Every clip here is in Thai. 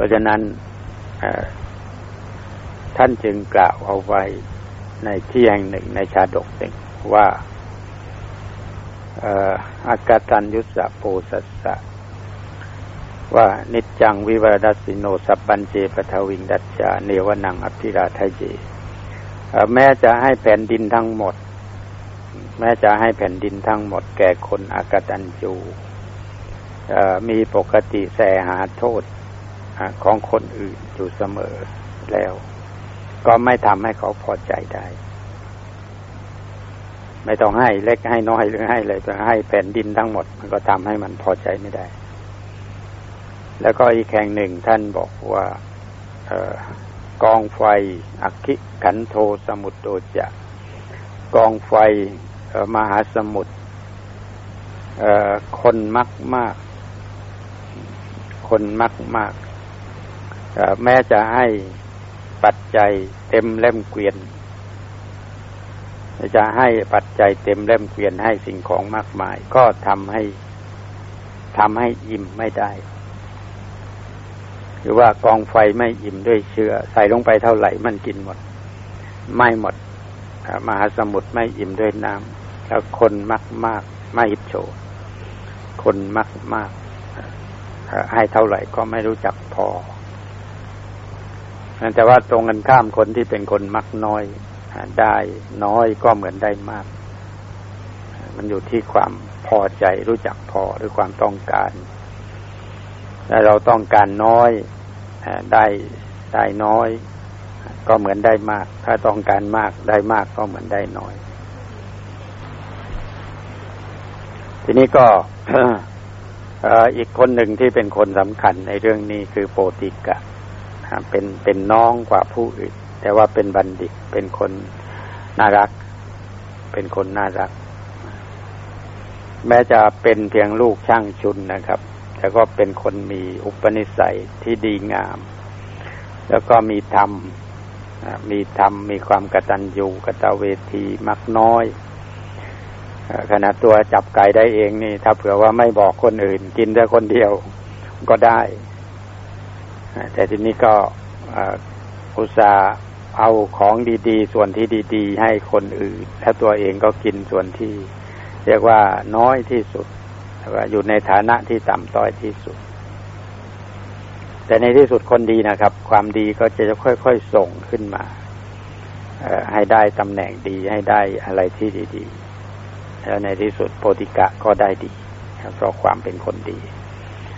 ราะฉะนั้นท่านจึงกล่าวเอาไว้ในที่แห่งหนึ่งในชาดกหนึ่งว่าอากาตันยุสะโปสัสสะ ว่านิจจังวิวรัสิโนสับบันเจปทวิงดัจจาเนวนังอภิราทเยแม้จะให้แผ่นดินทั้งหมด แม้จะให้แผ่นดินทั้งหมด แก่คนอากตันจูมีปกติแสหาโทษ ของคนอื่นอยู่เสมอแล้ว ก็ไม่ทำให้เขาพอใจได้ ไม่ต้องให้เล็กให้น้อยหรือให้เลยแต่ให้แผ่นดินทั้งหมด มันก็ทำให้มันพอใจไม่ได้ แล้วก็อีกแห่งหนึ่งท่านบอกว่าออกองไฟอคิขันโทสมุทโตจะกองไฟมหาสมุทรคนมากมาก คนมากมาก แม้จะให้ปัจจัยเต็มเล่มเกวียน จะให้ปัจจัยเต็มเล่มเกวียนให้สิ่งของมากมาย ก็ทำให้ทำให้อิ่มไม่ได้ หรือว่ากองไฟไม่อิ่มด้วยเชื้อใส่ลงไปเท่าไหร่มันกินหมด ไม่หมดมหาสมุทรไม่อิ่มด้วยน้ำแล้วคนมากมากไม่อิจโฉคนมากมากให้เท่าไหร่ก็ไม่รู้จักพอ แต่ว่าตรงกันข้ามคนที่เป็นคนมักน้อยได้น้อยก็เหมือนได้มาก มันอยู่ที่ความพอใจรู้จักพอหรือความต้องการถ้าเราต้องการน้อยได้ได้น้อย ก็เหมือนได้มาก ถ้าต้องการมากได้มากก็เหมือนได้น้อย ทีนี้ก็อีกคนหนึ่งที่เป็นคนสำคัญในเรื่องนี้คือโปติกะ เป็นเป็นน้องกว่าผู้อื่น แต่ว่าเป็นบัณฑิต เป็นคนน่ารัก เป็นคนน่ารัก แม้จะเป็นเพียงลูกช่างชุนนะครับ แต่ก็เป็นคนมีอุปนิสัยที่ดีงาม แล้วก็มีธรรมมีธรรม มีความกตัญญูกตเวทีมักน้อยขณะตัวจับไก่ได้เองนี่ ถ้าเผื่อว่าไม่บอกคนอื่น กินแต่คนเดียวก็ได้ แต่ทีนี้ก็อุตส่าห์เอาของดีๆ ส่วนที่ดีๆ ให้คนอื่นถ้าตัวเองก็กินส่วนที่ เรียกว่าน้อยที่สุดว่าอยู่ในฐานะที่ต่ำต้อยที่สุด แต่ในที่สุดคนดีนะครับ ความดีก็จะค่อยๆส่งขึ้นมาให้ได้ตำแหน่งดีให้ได้อะไรที่ดี ๆ แล้วในที่สุดโพธิกะก็ได้ดีเพราะความเป็นคนดี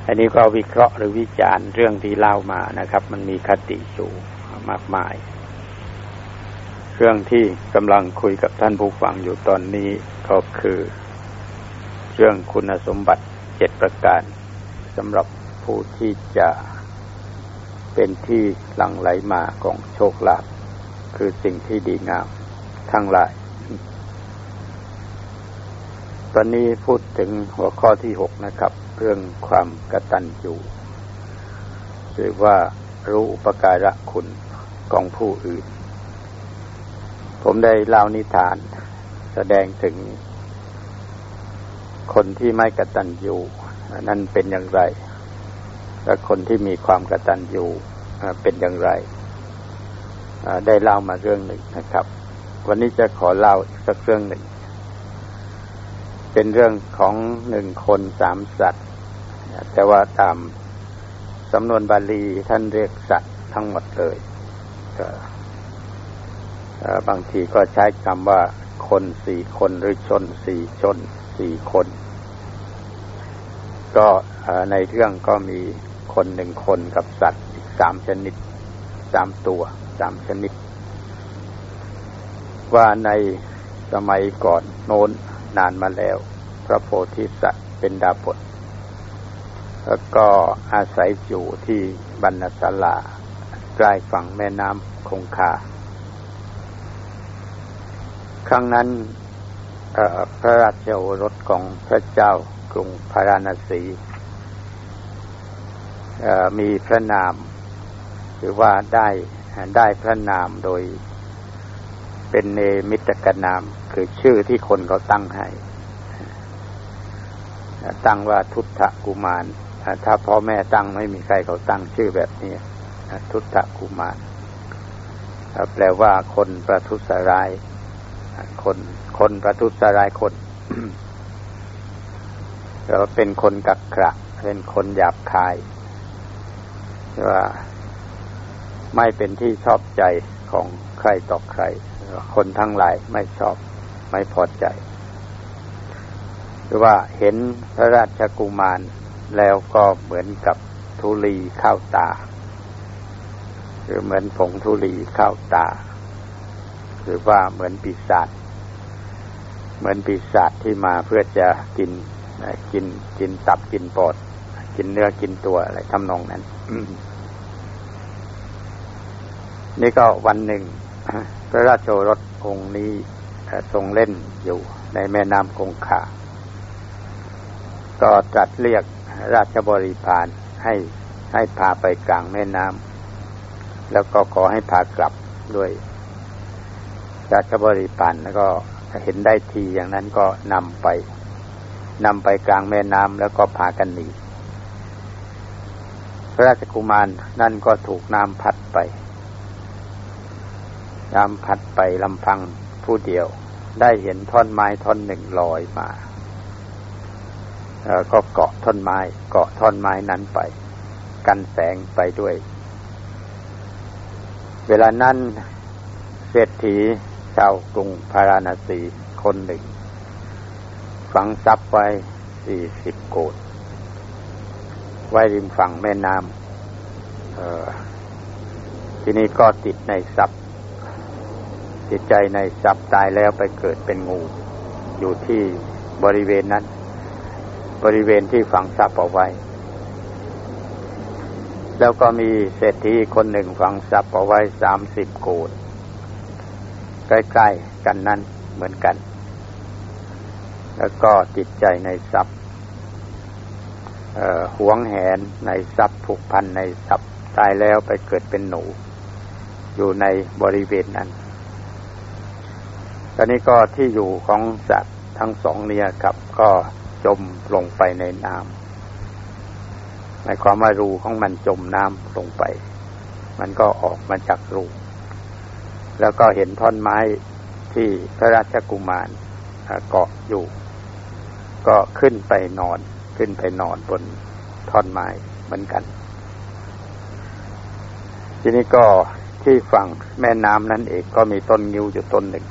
อันนี้ก็วิเคราะห์หรือวิจารณ์เรื่องที่เล่ามานะครับ มันมีคติอยู่มากมาย เรื่องที่กำลังคุยกับท่านผู้ฟังอยู่ตอนนี้ก็คือ เรื่องคุณสมบัติเจ็ดประการสำหรับผู้ที่จะเป็นที่หลั่งไหลมาของโชคลาภคือสิ่งที่ดีงามทั้งหลาย ตอนนี้พูดถึงหัวข้อที่หกนะครับ เรื่องความกตัญญูหรือว่ารู้อุปการะคุณของผู้อื่น ผมได้เล่านิทาน แสดงถึงคนที่ไม่กตัญญูนั่นเป็นอย่างไร และคนที่มีความกตัญญูเป็นอย่างไร ได้เล่ามาเรื่องหนึ่งนะครับ วันนี้จะขอเล่าอีกสักเรื่องหนึ่ง เป็นเรื่องของหนึ่งคนสามสัตว์ แต่ว่าตามสำนวนบาลีท่านเรียกสัตว์ทั้งหมดเลยบางทีก็ใช้คำว่าคนสี่คนหรือชนสี่ชนสี่คน ก็ในเรื่องก็มีคนหนึ่งคนกับสัตว์อีกสามชนิดสามตัวสามชนิด ว่าในสมัยก่อนโน้น นานมาแล้ว พระโพธิสัตว์เป็นดาบทแล้วก็อาศัยอยู่ที่บรรณศาลาใกล้ฝั่งแม่น้ำคงคา ครั้งนั้นพระราชโอรสของพระเจ้ากรุงพาราณสีมีพระนาม หรือว่าได้ได้พระนามโดย เป็นเนมิตกนาม คือชื่อที่คนเขาตั้งให้ ตั้งว่าทุตะกุมาร ถ้าพ่อแม่ตั้งไม่มีใครเขาตั้งชื่อแบบนี้ทุตตะกุมารแปลว่าคนประทุษร้าย คนคนประทุษร้ายคนเราเป็นคนกักขระ เป็นคนหยาบคายว่าไม่เป็นที่ชอบใจของใครต่อใคร คนทั้งหลายไม่ชอบไม่พอใจ หรือว่าเห็นพระราชกุมารแล้วก็เหมือนกับทุลีเข้าตา หรือเหมือนผงทุลีเข้าตา หรือว่าเหมือนปีศาจเหมือนปีศาจที่มาเพื่อจะกินกินกินตับกินปอด กินเนื้อกินตัวอะไรทำนองนั้นนี่ก็วันหนึ่ง พระราชโอรสองค์นี้ทรงเล่นอยู่ในแม่น้ำคงคาก็ตรัสเรียกราชบริพารให้ให้พาไปกลางแม่น้ำแล้วก็ขอให้พากลับด้วย ราชบริพารแล้วก็เห็นได้ทีอย่างนั้นก็นำไปนำไปกลางแม่น้ำแล้วก็พากันหนีพระราชกุมารนั่นก็ถูกน้ำพัดไป น้ำพัดไปลำพังผู้เดียว ได้เห็นท่อนไม้ท่อนหนึ่งลอยมาก็เกาะท่อนไม้ เกาะท่อนไม้นั้นไป กันแสงไปด้วย เวลานั้นเศรษฐีชาวกรุงพาราณสีคนหนึ่ง ฝังทรัพย์ไว้สี่สิบโกดไว้ริมฝั่งแม่น้ำทีนี้ก็ติดในทรัพย์ จิตใจในทรัพย์ตายแล้วไปเกิดเป็นงู อยู่ที่บริเวณนั้น บริเวณที่ฝังทรัพย์เอาไว้ แล้วก็มีเศรษฐีคนหนึ่งฝังทรัพย์เอาไว้สามสิบโกดใกล้ๆกันนั้นเหมือนกัน แล้วก็ติดใจในทรัพย์หวงแหนในทรัพย์ผูกพันในทรัพย์ตายแล้วไปเกิดเป็นหนู อยู่ในบริเวณนั้น ตอนนี้ก็ที่อยู่ของสัตว์ทั้งสองเนี่ยครับ ก็จมลงไปในน้ำหมายความว่ารูของมันจมน้ำลงไป มันก็ออกมาจากรู แล้วก็เห็นท่อนไม้ที่พระราชกุมารเกาะอยู่ ก็ขึ้นไปนอน ขึ้นไปนอนบนท่อนไม้เหมือนกัน ทีนี้ก็ที่ฝั่งแม่น้ำนั้นเองก็มีต้นงิ้วอยู่ต้นหนึ่ง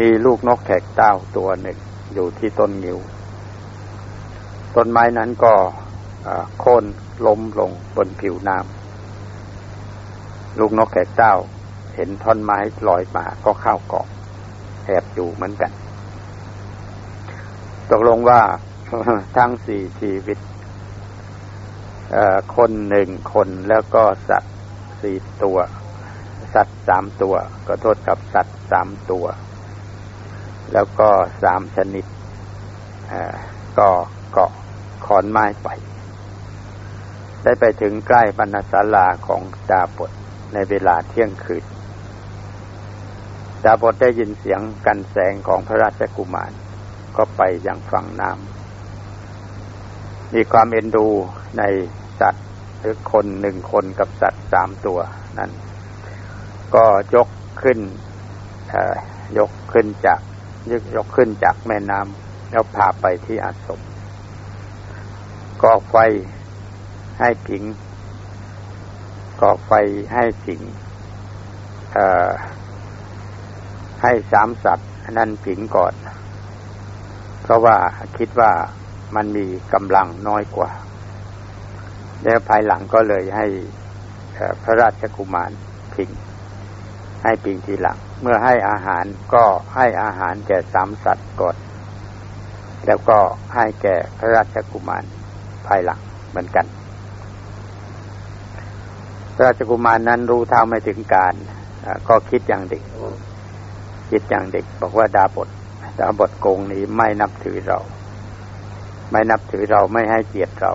มีลูกนกแขกเต้าตัวหนึ่งอยู่ที่ต้นงิ้ว ต้นไม้นั้นก็โค่นล้มลงบนผิวน้ำลูกนกแขกเต้า เห็นท่อนไม้ลอยมาก็เข้าเกาะแอบอยู่เหมือนกัน ตกลงว่าทั้งสี่ชีวิตคนหนึ่งคนแล้วก็สัตว์สี่ตัว สัตว์สามตัว ก็โทษกับสัตว์สามตัว แล้วก็สามชนิดก็เกาะขอนไม้ไป ได้ไปถึงใกล้บรรณศาลาของดาบทในเวลาเที่ยงคืน ดาบทได้ยินเสียงกันแสงของพระราชกุมาร ก็ไปยังฝั่งน้ำมีความเอ็นดูในสัตว์หรือคนหนึ่งคนกับสัตว์สามตัวนั้น ก็ยกขึ้นยกขึ้นจาก ยกยกขึ้นจากแม่น้ำแล้วพาไปที่อาสมก่อไฟให้ผิงก่อไฟให้ผิงให้สามสัตว์นั่นผิงก่อน เพราะว่าคิดว่ามันมีกำลังน้อยกว่า แล้วภายหลังก็เลยให้พระราชกุมารพิง ให้ปิงทีหลัง เมื่อให้อาหารก็ให้อาหารแก่สามสัตว์ก่อนแล้วก็ให้แก่พระราชกุมารภายหลังเหมือนกัน พระราชกุมารนั้นรู้เท่าไม่ถึงการก็คิดอย่างเด็ก คิดอย่างเด็ก บอกว่าดาบทดาบทโกงนี้ไม่นับถือเรา ไม่นับถือเราไม่ให้เกียรติเรา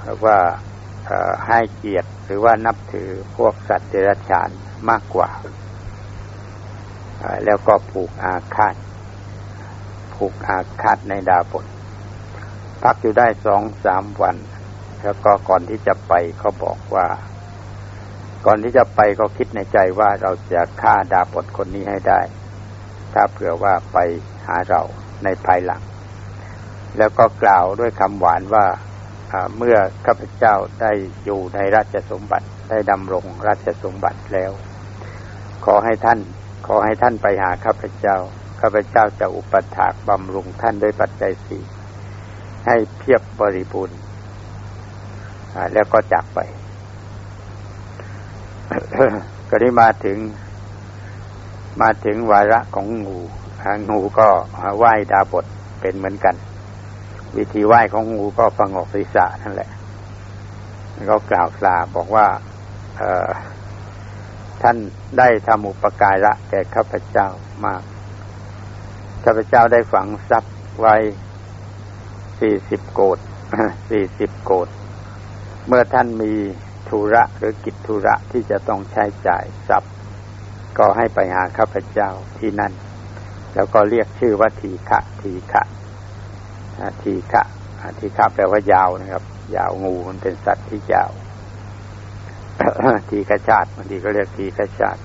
เพราะว่าให้เกียรติหรือว่านับถือพวกสัตว์เดรัจฉาน มากกว่า แล้วก็ผูกอาฆาต ผูกอาฆาตในดาบทพักอยู่ได้สองสามวัน แล้วก็ก่อนที่จะไปเขาบอกว่า ก่อนที่จะไปก็คิดในใจว่าเราจะฆ่าดาบทคนนี้ให้ได้ ถ้าเผื่อว่าไปหาเราในภายหลัง แล้วก็กล่าวด้วยคำหวานว่าเมื่อข้าพเจ้าได้อยู่ในราชสมบัติ ได้ดำรงราชสมบัติแล้ว ขอให้ท่าน ขอให้ท่านไปหาข้าพเจ้า ข้าพเจ้าจะอุปถากบำรุงท่านด้วยปัจจัยสี่ให้เพียบบริบูรณ์แล้วก็จากไป ก็ได้มาถึง มาถึงวาระของงูงูก็ไหว้ดาบทเป็นเหมือนกัน วิธีไหว้ของงูก็ฟังออกศีรษะนั่นแหละ ก็กล่าวลาบอกว่า ท่านได้ทำอุปการะแก่ข้าพเจ้ามาก ข้าพเจ้าได้ฝังทรัพย์ไว้สี่สิบโกดสี่สิบโกด เมื่อท่านมีธุระหรือกิจธุระที่จะต้องใช้จ่ายทรัพย์ ก็ให้ไปหาข้าพเจ้าที่นั่น แล้วก็เรียกชื่อว่าทีฆะทีฆะทีฆะทีฆะแปลว่ายาวนะครับ ยาวงูมันเป็นสัตว์ที่ยาว ทีฆชาติบางทีก็เรียกทีฆชาติ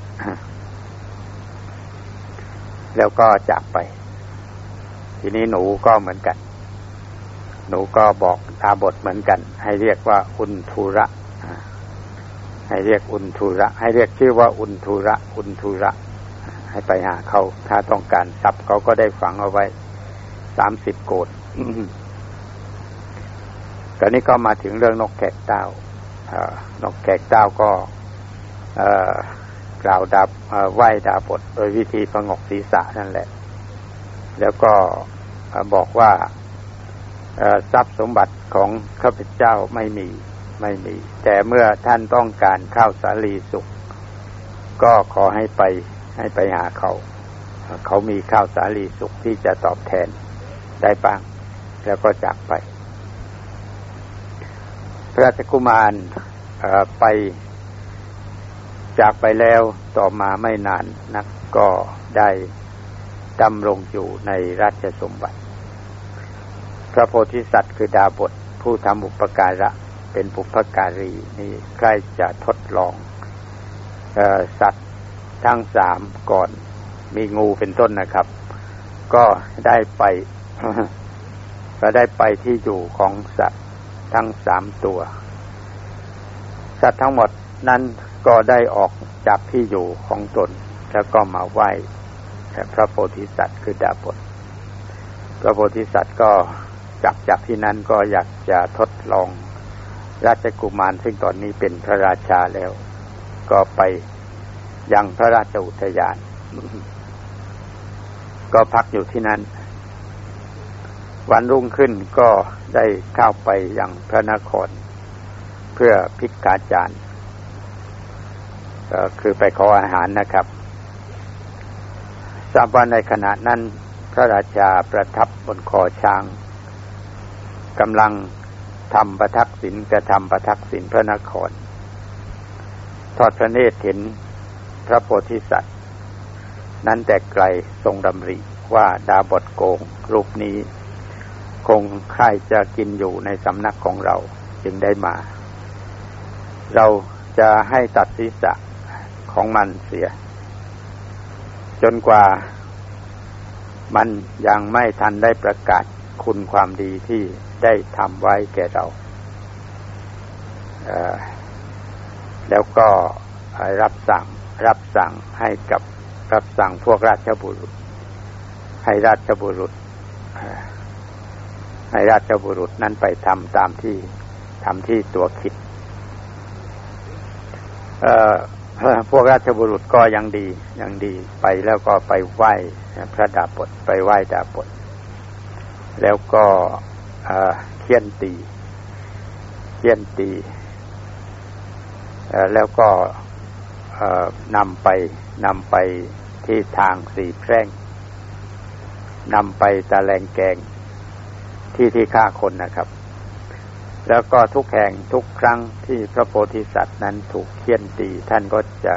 แล้วก็จากไป ทีนี้หนูก็เหมือนกัน หนูก็บอกตาบทเหมือนกัน ให้เรียกว่าอุนทุระ ให้เรียกอุนทุระ ให้เรียกชื่อว่าอุนทุระ อุนทุระ ให้ไปหาเขาถ้าต้องการทรัพย์เขาก็ได้ฝังเอาไว้สามสิบโกดตอนนี้ก็มาถึงเรื่องนกแขกเต้า นกแขกเต้าก็กล่าวดาบไหว้ดาบทโดยวิธีประงกศีรษะนั่นแหละ แล้วก็บอกว่าทรัพย์สมบัติของข้าพเจ้าไม่มีไม่มี แต่เมื่อท่านต้องการข้าวสาลีสุกก็ขอให้ไปให้ไปหาเขา เขามีข้าวสาลีสุกที่จะตอบแทนได้บ้าง แล้วก็จากไป พระราชกุมารไปจากไปแล้วต่อมาไม่นานนักก็ได้ดำรงอยู่ในราชสมบัติ พระโพธิสัตว์คือดาบทผู้ทำอุปการะเป็นปุพการีนี่ใกล้จะทดลองอสัตว์ทั้งสามก่อนมีงูเป็นต้นนะครับ ก็ได้ไปก็ได้ไปที่อยู่ของสัตว์ ทั้งสามตัว สัตว์ทั้งหมดนั้นก็ได้ออกจากที่อยู่ของตน แล้วก็มาไหว้พระโพธิสัตว์คือดาบทพระโพธิสัตว์ก็จากจากที่นั้นก็อยากจะทดลองราชกุมารซึ่งตอนนี้เป็นพระราชาแล้ว ก็ไปยังพระราชอุทยาน ก็พักอยู่ที่นั้น วันรุ่งขึ้นก็ได้เข้าไปยังพระนคร เพื่อพิกาจารย์ก็คือไปขออาหารนะครับทราบว่าในขณะนั้น พระราชาประทับบนคอช้างกำลังทำประทักษิณกระทำประทักษิณพระนคร ทอดพระเนตรเห็นพระโพธิสัตว์ นั้นแต่ไกลทรงดำริว่าดาบทโกงรูปนี้ คงใครจะกินอยู่ในสำนักของเราจึงได้มา เราจะให้ตัดศีรษะของมันเสีย จนกว่ามันยังไม่ทันได้ประกาศคุณความดีที่ได้ทำไว้แก่เรา แล้วก็รับสั่งรับสั่งให้กับรับสั่งพวกราชบุรุษ ให้ราชบุรุษ ให้ราชบุรุษนั้นไปทำตามที่ทำที่ตัวคิดพวกราชบุรุษก็ยังดียังดีไปแล้วก็ไปไหว้พระดาบทไปไหว้ดาบทแล้วก็เคียนตีเคียนตีแล้วก็นำไปนำไปที่ทางสี่แพร่งนำไปตะแลงแกง ที่ที่ฆ่าคนนะครับ แล้วก็ทุกแห่งทุกครั้งที่พระโพธิสัตว์นั้นถูกเคี่ยนตีท่านก็จะ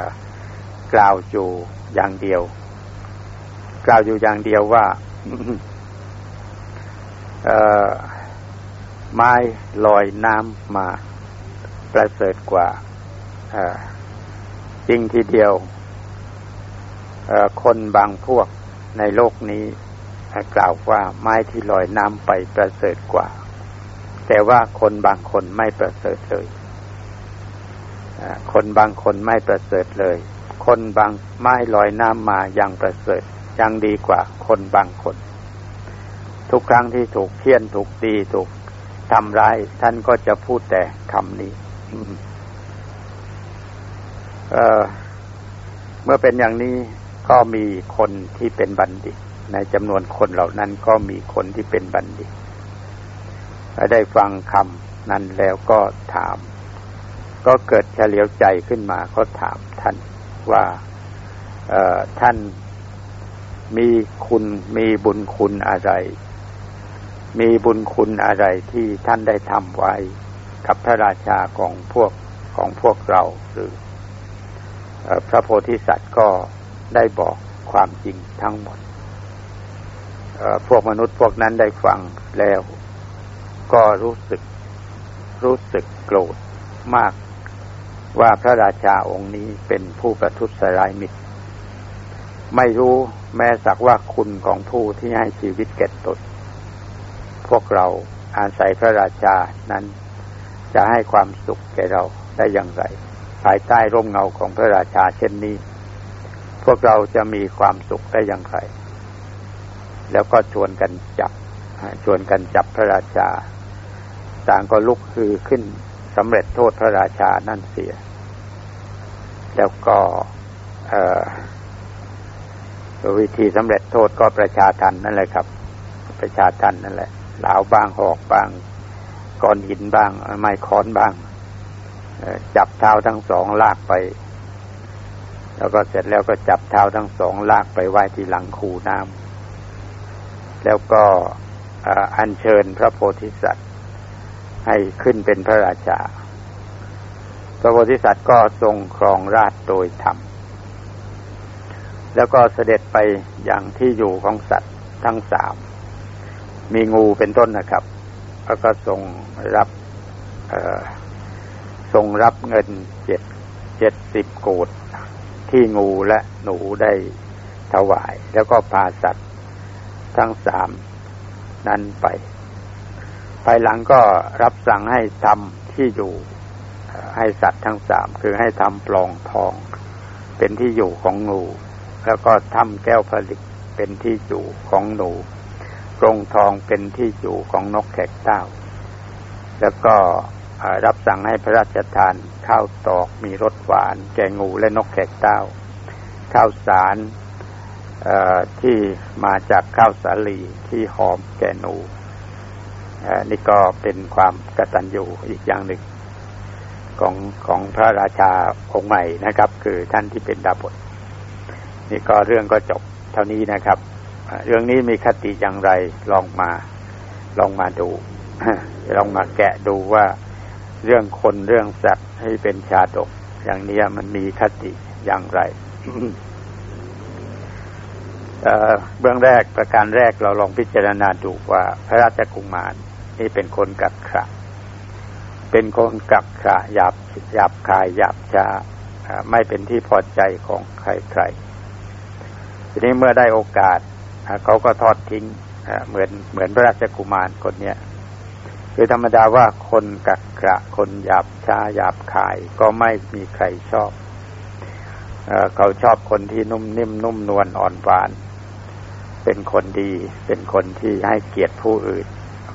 กล่าวอยู่อย่างเดียว กล่าวอยู่อย่างเดียวว่าไม้ลอยน้ำมาประเสริฐกว่าจริงทีเดียวคนบางพวกในโลกนี้ กล่าวว่าไม้ที่ลอยน้ำไปประเสริฐกว่า แต่ว่าคนบางคนไม่ประเสริฐเลยคนบางคนไม่ประเสริฐเลย คนบางไม้ลอยน้ำมายังประเสริฐยังดีกว่าคนบางคน ทุกครั้งที่ถูกเพี้ยนถูกตีถูกทำร้ายท่านก็จะพูดแต่คำนี้เเมื่อเป็นอย่างนี้ก็มีคนที่เป็นบัณฑิต ในจำนวนคนเหล่านั้นก็มีคนที่เป็นบัณฑิตได้ฟังคำนั้นแล้วก็ถาม ก็เกิดเฉลียวใจขึ้นมาก็ถามท่านว่าท่านมีคุณมีบุญคุณอะไร มีบุญคุณอะไรที่ท่านได้ทำไว้กับพระราชาของพวกของพวกเราหรือพระโพธิสัตว์ก็ได้บอกความจริงทั้งหมด พวกมนุษย์พวกนั้นได้ฟังแล้ว ก็รู้สึกรู้สึกโกรธมากว่าพระราชาองค์นี้เป็นผู้ประทุษร้ายมิตร ไม่รู้แม้สักว่าคุณของผู้ที่ให้ชีวิตแก่ตนพวกเราอาศัยพระราชานั้นจะให้ความสุขแก่เราได้อย่างไร ภายใต้ร่มเงาของพระราชาเช่นนี้ พวกเราจะมีความสุขได้อย่างไร แล้วก็ชวนกันจับชวนกันจับพระราชา ต่างก็ลุกคือขึ้นสำเร็จโทษพระราชานั่นเสีย แล้วก็วิธีสำเร็จโทษก็ประชาทันนั่นแหละครับ ประชาทันนั่นแหละหลาวบ้างหอกบ้างก้อนหินบ้างไม้ค้อนบ้างจับเท้าทั้งสองลากไป แล้วก็เสร็จแล้วก็จับเท้าทั้งสองลากไปไว้ที่หลังคูน้ำ แล้วก็อัญเชิญพระโพธิสัตว์ ให้ขึ้นเป็นพระราชา พระโพธิสัตว์ก็ทรงครองราชโดยธรรม แล้วก็เสด็จไปอย่างที่อยู่ของสัตว์ทั้งสาม มีงูเป็นต้นนะครับ แล้วก็ทรงรับทรงรับเงินเจ็ดเจ็ดสิบโกดที่งูและหนูได้ถวาย แล้วก็พาสัตว์ ทั้งสามนั้นไป ภายหลังก็รับสั่งให้ทำที่อยู่ให้สัตว์ทั้งสามคือให้ทำปล่องทอง เป็นที่อยู่ของงู แล้วก็ทำแก้วผลิตเป็นที่อยู่ของหนูกรงทองเป็นที่อยู่ของนกแขกเต้า แล้วก็รับสั่งให้พระราชทานข้าวตอกมีรสหวาน แกงงูและนกแขกเต้า ข้าวสาร ที่มาจากข้าวสาลีที่หอมแกนูนี่ก็เป็นความกตัญญูอีกอย่างหนึ่ง ของของพระราชาองค์ใหม่นะครับ คือท่านที่เป็นดาบทนี่ก็เรื่องก็จบเท่านี้นะครับ เรื่องนี้มีคติอย่างไรลองมาลองมาดูลองมาแกะดูว่าเรื่องคนเรื่องสัตว์ให้เป็นชาดก อย่างนี้มันมีคติอย่างไร เบื้องแรกประการแรกเราลองพิจารณาดูว่าพระราชกุมารนี่เป็นคนกักขะเป็นคนกักขะหยาบหยาบคายหยาบช้าไม่เป็นที่พอใจของใครๆทีนี้เมื่อได้โอกาสเขาก็ทอดทิ้งเหมือนเหมือนพระราชกุมารคนเนี้ยคือธรรมดาว่าคนกักกระคนหยาบช้าหยาบขายก็ไม่มีใครชอบ เขาชอบคนที่นุ่มนิ่มนุ่มนวลอ่อนหวาน เป็นคนดี เป็นคนที่ให้เกียรติผู้อื่น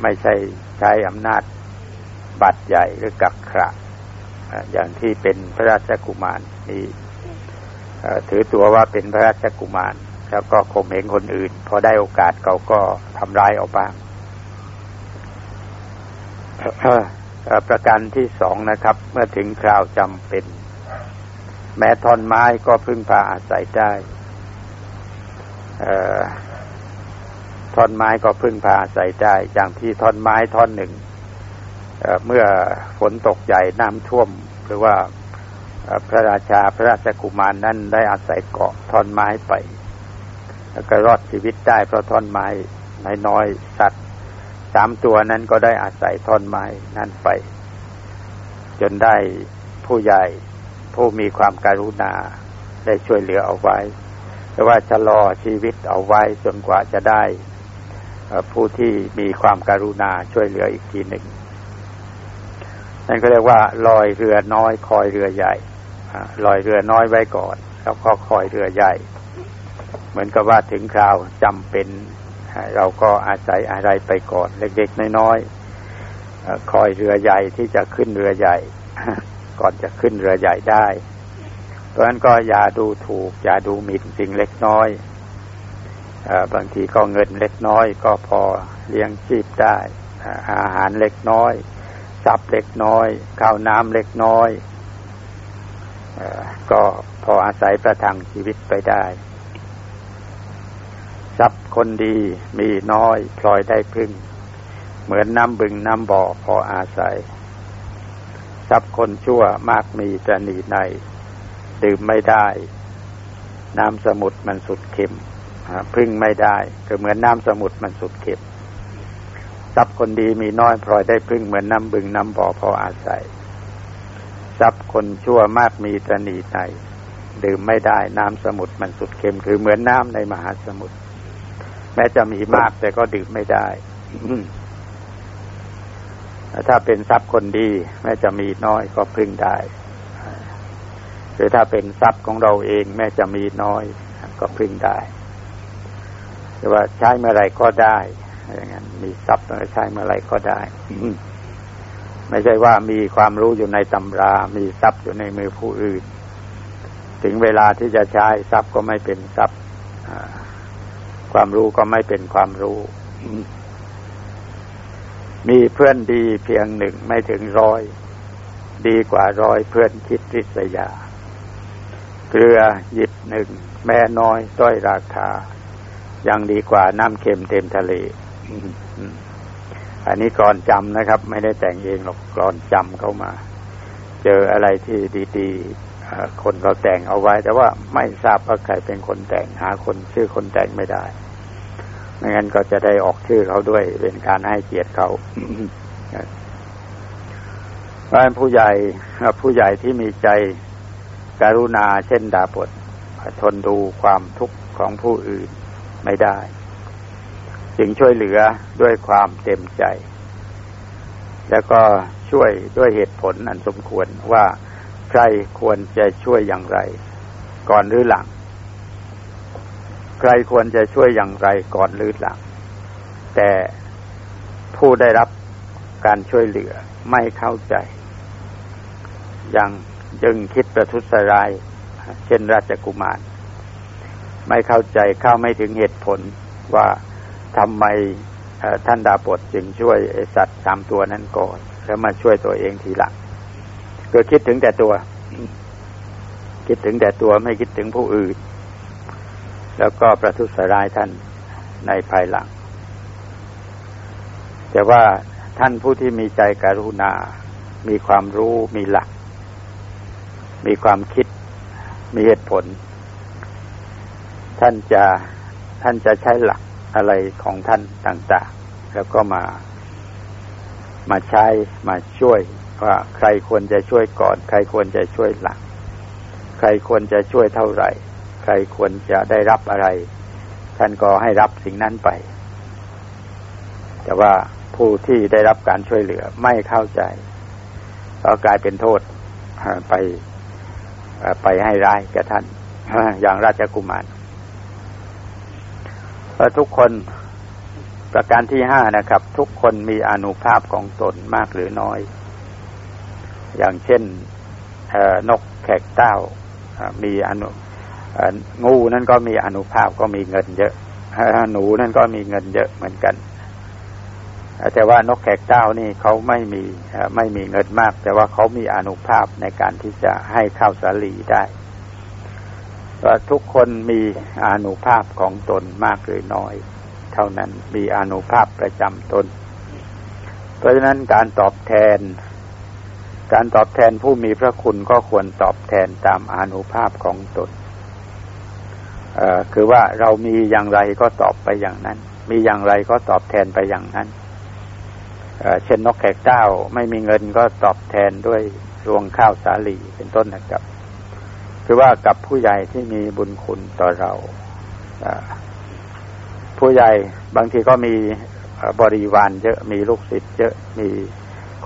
ไม่ใช่ใช้อำนาจบัตรใหญ่หรือกักขระอย่างที่เป็นพระราชกุมารนี่ถือตัวว่าเป็นพระราชกุมาร แล้วก็ข่มเหงคนอื่น พอได้โอกาสเขาก็ทำร้ายเอาบ้างประการที่สองนะครับ เมื่อถึงคราวจำเป็น แม้ท่อนไม้ก็พึ่งพาอาศัยได้ ท่อนไม้ก็พึ่งพาอาศัยได้ อย่างที่ท่อนไม้ท่อนหนึ่งเเมื่อฝนตกใหญ่น้ำท่วม หรือว่าพระราชาพระราชกุมารนั้นได้อาศัยเกาะท่อนไม้ไป แล้วก็รอดชีวิตได้เพราะท่อนไม้น้อยๆสัตว์สามตัวนั้นก็ได้อาศัยท่อนไม้นั่นไป จนได้ผู้ใหญ่ผู้มีความการุณาได้ช่วยเหลือเอาไว้ แต่ว่าจะรอชีวิตเอาไว้จนกว่าจะได้ ผู้ที่มีความการุณาช่วยเหลืออีกทีหนึ่งนั่นก็เรียกว่าลอยเรือน้อยคอยเรือใหญ่ลอยเรือน้อยไว้ก่อน แล้วก็คอยเรือใหญ่ เหมือนกับว่าถึงคราวจำเป็น เราก็อาศัยอะไรไปก่อน เล็กๆน้อยๆคอยเรือใหญ่ที่จะขึ้นเรือใหญ่ ก่อนจะขึ้นเรือใหญ่ได้เพราะฉะนั้นก็อย่าดูถูก อย่าดูหมิ่นสิ่งเล็กน้อย บางทีก็เงินเล็กน้อย ก็พอเลี้ยงชีพได้ อาหารเล็กน้อยทรัพย์เล็กน้อยข้าวน้ำเล็กน้อยอก็พออาศัยประทังชีวิตไปได้ ทรัพย์คนดีมีน้อยพลอยได้พึ่ง เหมือนน้ำบึงน้ำบ่อพออาศัย ทรัพย์คนชั่วมากมีจะหนีใน ดื่มไม่ได้ น้ำสมุทรมันสุดเค็ม พึ่งไม่ได้ก็เหมือนน้ำสมุทรมันสุดเค็มทรัพย์คนดีมีน้อยพลอยได้พึ่งเหมือนน้ำบึงน้ำบ่อพออาศัยทรัพย์คนชั่วมากมีตนีในดื่มไม่ได้น้ำสมุทรมันสุดเค็มคือเหมือนน้ำในมหาสมุทรแม้จะมีมากแต่ก็ดื่มไม่ได้ถ้าเป็นทรัพย์คนดี แม้จะมีน้อยก็พึ่งได้ หรือถ้าเป็นทรัพย์ของเราเอง แม้จะมีน้อยก็พึ่งได้ หรือว่าใช้เมื่อไรก็ได้อย่างนั้นมีทรัพย์ใช้เมื่อไรก็ได้ไม่ใช่ว่ามีความรู้อยู่ในตำรา มีทรัพย์อยู่ในมือผู้อื่น ถึงเวลาที่จะใช้ทรัพย์ก็ไม่เป็นทรัพย์ความรู้ก็ไม่เป็นความรู้ มีเพื่อนดีเพียงหนึ่งไม่ถึงร้อย ดีกว่าร้อยเพื่อนคิดริษยา เกลือหยิบหนึ่งแม่น้อยต้อยราคา ยังดีกว่าน้ำเค็มเต็มทะเล อันนี้กรอนจำนะครับ ไม่ได้แต่งเองหรอกกรอนจำเข้ามา เจออะไรที่ดีๆคนเราแต่งเอาไว้ แต่ว่าไม่ทราบว่าใครเป็นคนแต่งหาคนชื่อคนแต่งไม่ได้ไม่งั้นก็จะได้ออกชื่อเขาด้วยเป็นการให้เกียรติเขาเพราะผู้ใหญ่ผู้ใหญ่ที่มีใจการุณาเช่นดาบททนดูความทุกข์ของผู้อื่น ไม่ได้ จึงช่วยเหลือด้วยความเต็มใจ แล้วก็ช่วยด้วยเหตุผลอันสมควรว่าใครควรจะช่วยอย่างไร ก่อนหรือหลัง ใครควรจะช่วยอย่างไรก่อนหรือหลัง แต่ผู้ได้รับการช่วยเหลือไม่เข้าใจ ยังยึงคิดประทุษร้าย เช่นราชกุมาร ไม่เข้าใจเข้าไม่ถึงเหตุผลว่าทำไมท่านดาบทจึงช่วยสัตว์สามตัวนั้นก่อน แล้วมาช่วยตัวเองทีหลังก็คิดถึงแต่ตัว คิดถึงแต่ตัวไม่คิดถึงผู้อื่น แล้วก็ประทุษร้ายท่านในภายหลัง แต่ว่าท่านผู้ที่มีใจกรุณา มีความรู้มีหลัก มีความคิดมีเหตุผล ท่านจะท่านจะใช้หลักอะไรของท่านต่าง ๆ แล้วก็มามาใช้มาช่วยว่าใครควรจะช่วยก่อน ใครควรจะช่วยหลังใครควรจะช่วยเท่าไหร่ ใครควรจะได้รับอะไร ท่านก็ให้รับสิ่งนั้นไป แต่ว่าผู้ที่ได้รับการช่วยเหลือไม่เข้าใจก็กลายเป็นโทษไปไปให้ร้ายแก่ท่านอย่างราชกุมาร ทุกคนประการที่ห้านะครับ ทุกคนมีอนุภาพของตนมากหรือน้อย อย่างเช่นนกแขกเต้ามีอนุงูนั่นก็มีอนุภาพก็มีเงินเยอะหนูนั่นก็มีเงินเยอะเหมือนกัน แต่ว่านกแขกเต้านี่เขาไม่มีไม่มีเงินมาก แต่ว่าเขามีอนุภาพในการที่จะให้ข้าวสาลีได้ ว่าทุกคนมีอนุภาพของตนมากหรือน้อย เท่านั้นมีอนุภาพประจำตน เพราะฉะนั้นการตอบแทน การตอบแทนผู้มีพระคุณก็ควรตอบแทนตามอนุภาพของตนคือว่าเรามีอย่างไรก็ตอบไปอย่างนั้น มีอย่างไรก็ตอบแทนไปอย่างนั้นเช่นนกแขกเจ้าไม่มีเงินก็ตอบแทนด้วยรวงข้าวสาลีเป็นต้นนะครับ คือว่ากับผู้ใหญ่ที่มีบุญคุณต่อเราผู้ใหญ่บางทีก็มีบริวารเยอะมีลูกศิษย์เยอะมี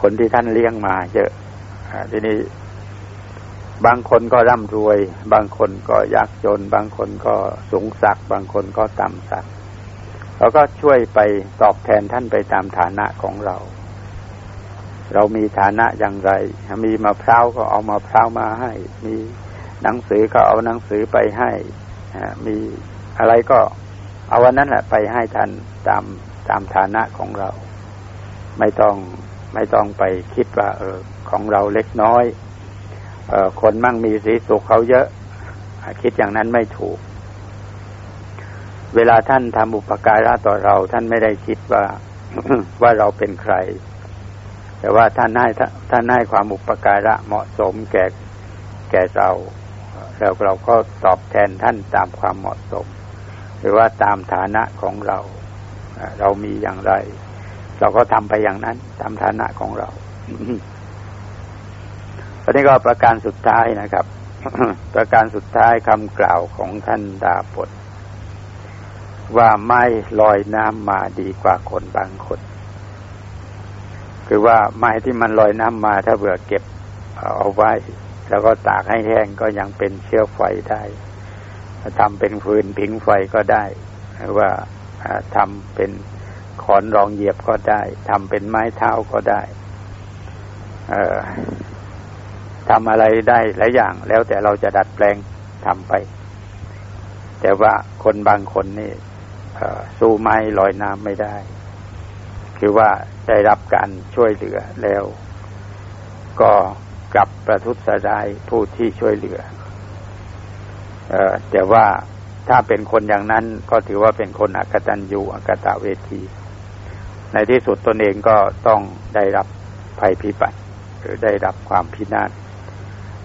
คนที่ท่านเลี้ยงมาเยอะทีนี้บางคนก็ร่ำรวย บางคนก็ยากจน บางคนก็สูงสักบางคนก็ต่ำสักเราก็ช่วยไปตอบแทนท่านไปตามฐานะของเรา เรามีฐานะอย่างไร มีมะพร้าวก็เอามะพร้าวมาให้ มี หนังสือก็เอาหนังสือไปให้มีอะไรก็เอาวันนั้นแหละไปให้ท่านตามตามฐานะของเรา ไม่ต้องไม่ต้องไปคิดว่า เออ ของเราเล็กน้อย เออคนมั่งมีสีสุขเขาเยอะ คิดอย่างนั้นไม่ถูก เวลาท่านทำอุปการะต่อเรา ท่านไม่ได้คิดว่าว่าเราเป็นใคร แต่ว่าท่านให้ท่านให้ความอุปการะเหมาะสมแก่แก่เรา แล้วเราก็ตอบแทนท่านตามความเหมาะสม หรือว่าตามฐานะของเรา เรามีอย่างไร เราก็ทำไปอย่างนั้น ตามฐานะของเราอันนี้ก็ประการสุดท้ายนะครับ ประการสุดท้ายคำกล่าวของท่านดาบทว่าไม่ลอยน้ำมาดีกว่าคนบางคน คือว่าไม้ที่มันลอยน้ำมาถ้าเบื่อเก็บเอาไว้ แล้วก็ตากให้แห้งก็ยังเป็นเชื้อไฟได้ทำเป็นฟืนผิงไฟก็ได้หรือว่าทำเป็นขอนรองเหยียบก็ได้ทำเป็นไม้เท้าก็ได้ทำอะไรได้หลายอย่างแล้วแต่เราจะดัดแปลงทำไป แต่ว่าคนบางคนนี่สู้ไม้ลอยน้ำไม่ได้ คือว่าได้รับการช่วยเหลือแล้ว ก็ กลับประทุษร้ายผู้ที่ช่วยเหลือเอแต่ว่าถ้าเป็นคนอย่างนั้นก็ถือว่าเป็นคนอักตันยูอักตะเวที ในที่สุดตนเองก็ต้องได้รับภัยพิบัติหรือได้รับความพินาศ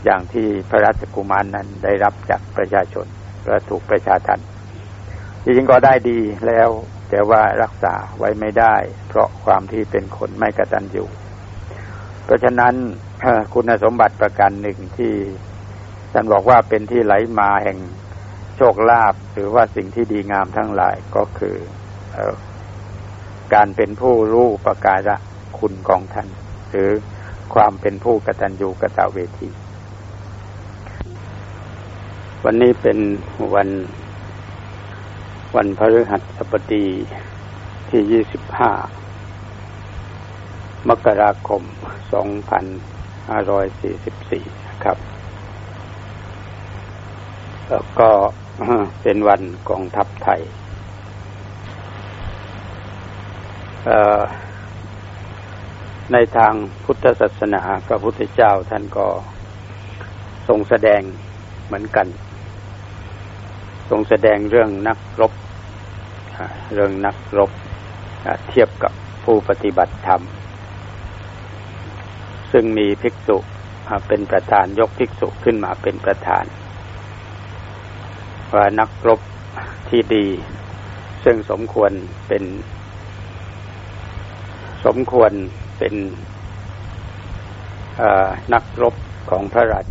อย่างที่พระราชกุมารนนั้นได้รับจากประชาชนและถูกประชาทันจริงก็ได้ดีแล้ว แต่ว่ารักษาไว้ไม่ได้ เพราะความที่เป็นคนไม่กตัญญูเพราะฉะนั้น คุณสมบัติประการหนึ่งที่ท่านบอกว่าเป็นที่ไหลมาแห่งโชคลาภหรือว่าสิ่งที่ดีงามทั้งหลายก็คืออการเป็นผู้รู้ประกาศคุณของท่าน หรือความเป็นผู้กตัญญูกตเวที วันนี้เป็นวันวันพฤหัสบดีที่ยี่สิบห้ามกราคมสองพัน ห้าร้อยสี่สิบสี่ครับ แล้วก็เป็นวันกองทัพไทย ในทางพุทธศาสนาพระพุทธเจ้าท่านก็ทรงแสดงเหมือนกัน ทรงแสดงเรื่องนักรบ เรื่องนักรบเทียบกับผู้ปฏิบัติธรรม ซึ่งมีภิกษุเป็นประธานยกภิกษุขึ้นมาเป็นประธาน ว่านักรบที่ดี ซึ่งสมควรเป็น สมควรเป็นนักรบของพระราช